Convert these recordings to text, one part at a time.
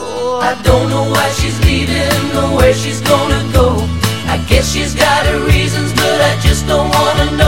Oh, I don't know why she's leaving or where she's gonna go. I guess she's got her reasons, but I just don't wanna know.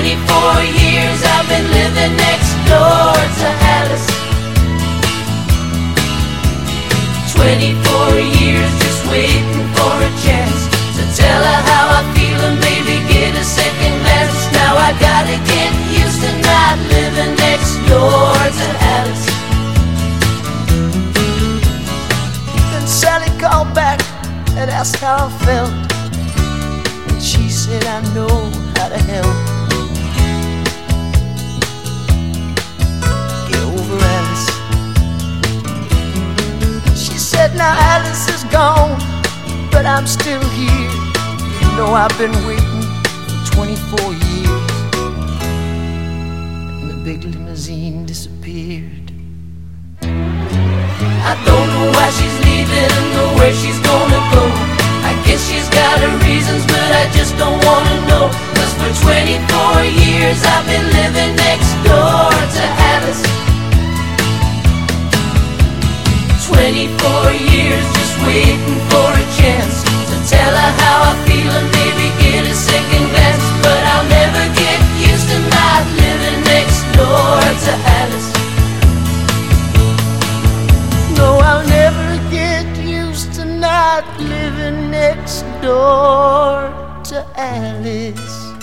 24 years I've been living next door to Alice. 24 years just waiting for a chance to tell her how I feel and maybe get a second glance. Now I gotta get used to not living next door to Alice. Then Sally called back and asked how I felt. And she said, I know how to help. But I'm still here. You know, I've been waiting for 24 years. And the big limousine disappeared. I don't know why she's leaving or where she's gonna go. Door to Alice.